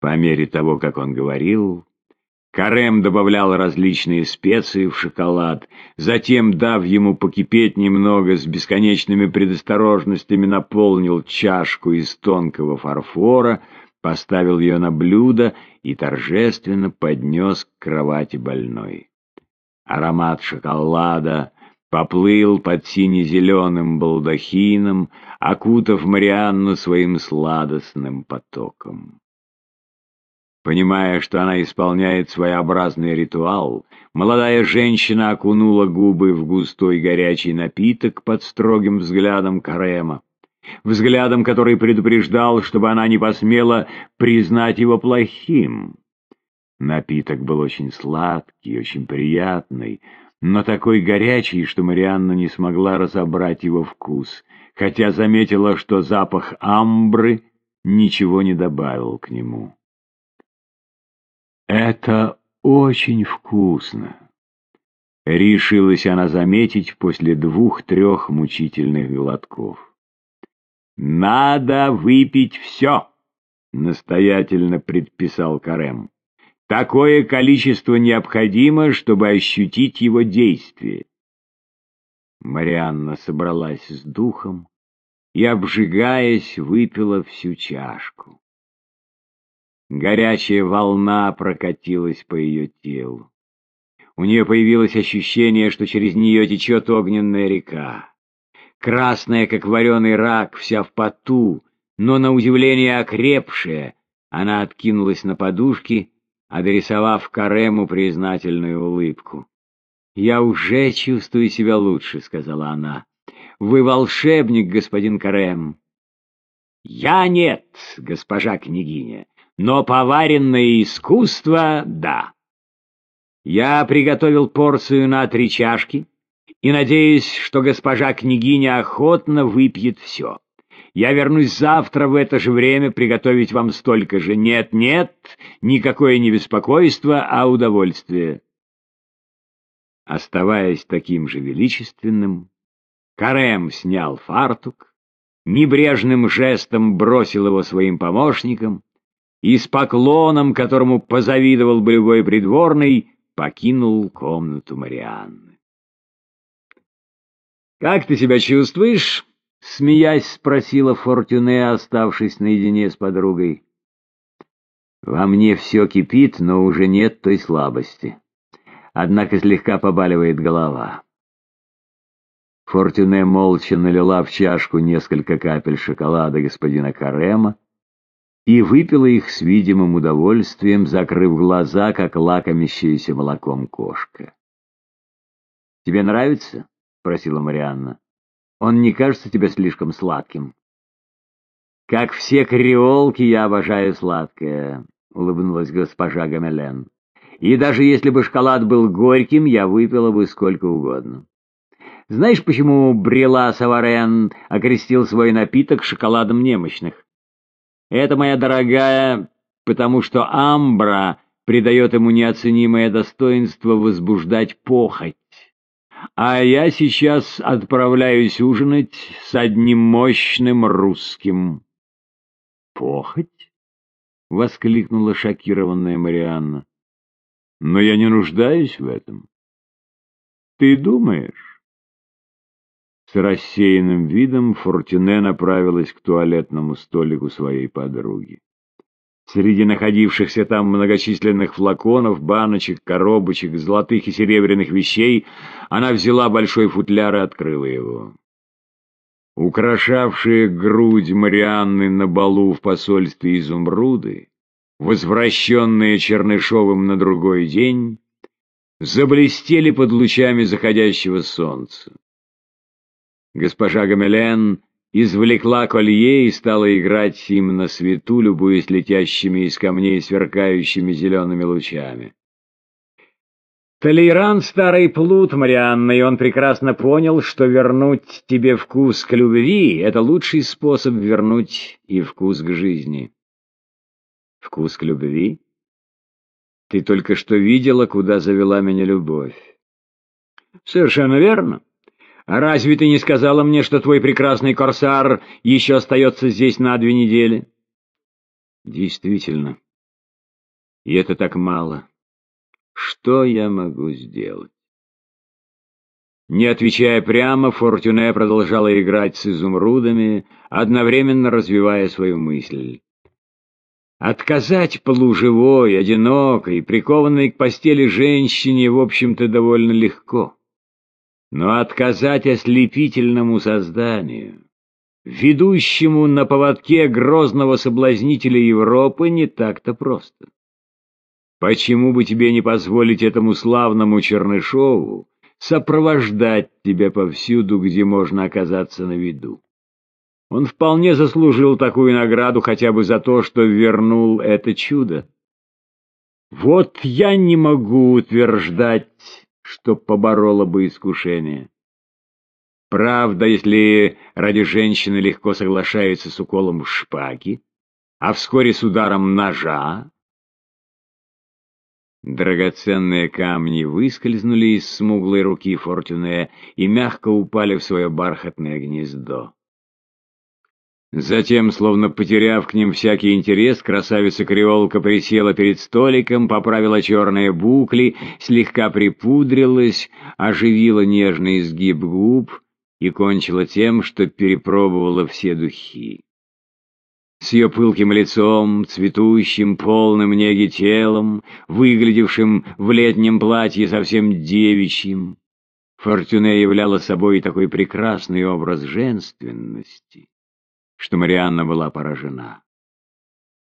По мере того, как он говорил, Карем добавлял различные специи в шоколад, затем, дав ему покипеть немного, с бесконечными предосторожностями наполнил чашку из тонкого фарфора, поставил ее на блюдо и торжественно поднес к кровати больной. Аромат шоколада поплыл под сине-зеленым балдахином, окутав Марианну своим сладостным потоком. Понимая, что она исполняет своеобразный ритуал, молодая женщина окунула губы в густой горячий напиток под строгим взглядом Карема. Взглядом, который предупреждал, чтобы она не посмела признать его плохим. Напиток был очень сладкий, очень приятный, но такой горячий, что Марианна не смогла разобрать его вкус, хотя заметила, что запах амбры ничего не добавил к нему. «Это очень вкусно», — решилась она заметить после двух-трех мучительных глотков. «Надо выпить все», — настоятельно предписал Карем. Такое количество необходимо, чтобы ощутить его действие. Марианна собралась с духом и, обжигаясь, выпила всю чашку. Горячая волна прокатилась по ее телу. У нее появилось ощущение, что через нее течет огненная река. Красная, как вареный рак, вся в поту, но на удивление окрепшая, она откинулась на подушки адресовав Карему признательную улыбку. «Я уже чувствую себя лучше», — сказала она. «Вы волшебник, господин Карем». «Я нет, госпожа княгиня, но поваренное искусство — да. Я приготовил порцию на три чашки и надеюсь, что госпожа княгиня охотно выпьет все». Я вернусь завтра в это же время приготовить вам столько же. Нет, нет, никакое не беспокойство, а удовольствие. Оставаясь таким же величественным, Карем снял фартук, небрежным жестом бросил его своим помощникам и с поклоном, которому позавидовал бы любой придворный, покинул комнату Марианны. «Как ты себя чувствуешь?» — смеясь спросила Фортюне, оставшись наедине с подругой. «Во мне все кипит, но уже нет той слабости. Однако слегка побаливает голова». Фортюне молча налила в чашку несколько капель шоколада господина Карема и выпила их с видимым удовольствием, закрыв глаза, как лакомящаяся молоком кошка. «Тебе нравится?» — спросила Марианна. Он не кажется тебе слишком сладким?» «Как все креолки, я обожаю сладкое», — улыбнулась госпожа Гамелен. «И даже если бы шоколад был горьким, я выпила бы сколько угодно». Знаешь, почему Брела Саварен окрестил свой напиток шоколадом немощных? Это, моя дорогая, потому что амбра придает ему неоценимое достоинство возбуждать похоть а я сейчас отправляюсь ужинать с одним мощным русским. «Похоть?» — воскликнула шокированная Марианна. «Но я не нуждаюсь в этом». «Ты думаешь?» С рассеянным видом Фортине направилась к туалетному столику своей подруги. Среди находившихся там многочисленных флаконов, баночек, коробочек, золотых и серебряных вещей она взяла большой футляр и открыла его. Украшавшие грудь Марианны на балу в посольстве изумруды, возвращенные Чернышовым на другой день, заблестели под лучами заходящего солнца. Госпожа Гамелен извлекла колье и стала играть им на свету, любуясь летящими из камней сверкающими зелеными лучами. Толейран — старый плут, Марианна, и он прекрасно понял, что вернуть тебе вкус к любви — это лучший способ вернуть и вкус к жизни. Вкус к любви? Ты только что видела, куда завела меня любовь. Совершенно верно. А разве ты не сказала мне, что твой прекрасный корсар еще остается здесь на две недели? Действительно, И это так мало. Что я могу сделать? Не отвечая прямо, Фортюне продолжала играть с изумрудами, одновременно развивая свою мысль. Отказать полуживой, одинокой, прикованной к постели женщине, в общем-то, довольно легко. Но отказать ослепительному созданию, ведущему на поводке грозного соблазнителя Европы, не так-то просто. Почему бы тебе не позволить этому славному Чернышову сопровождать тебя повсюду, где можно оказаться на виду. Он вполне заслужил такую награду хотя бы за то, что вернул это чудо. Вот я не могу утверждать, что побороло бы искушение. Правда, если ради женщины легко соглашается с уколом шпаги, а вскоре с ударом ножа, Драгоценные камни выскользнули из смуглой руки Фортюне и мягко упали в свое бархатное гнездо. Затем, словно потеряв к ним всякий интерес, красавица-креолка присела перед столиком, поправила черные букли, слегка припудрилась, оживила нежный изгиб губ и кончила тем, что перепробовала все духи с ее пылким лицом, цветущим, полным неги телом, выглядевшим в летнем платье совсем девичьим. Фортюне являла собой такой прекрасный образ женственности, что Марианна была поражена.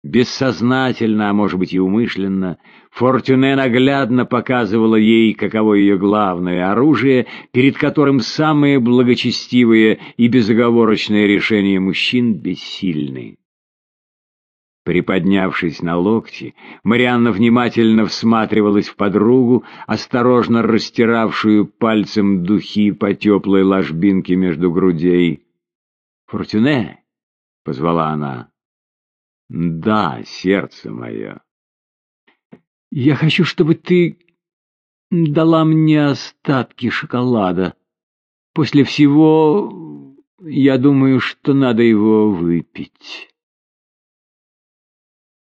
Бессознательно, а может быть и умышленно, Фортюне наглядно показывала ей, каково ее главное оружие, перед которым самые благочестивые и безоговорочные решения мужчин бессильны. Приподнявшись на локти, Марианна внимательно всматривалась в подругу, осторожно растиравшую пальцем духи по теплой ложбинке между грудей. «Фортюне!» — позвала она. «Да, сердце мое!» «Я хочу, чтобы ты дала мне остатки шоколада. После всего, я думаю, что надо его выпить».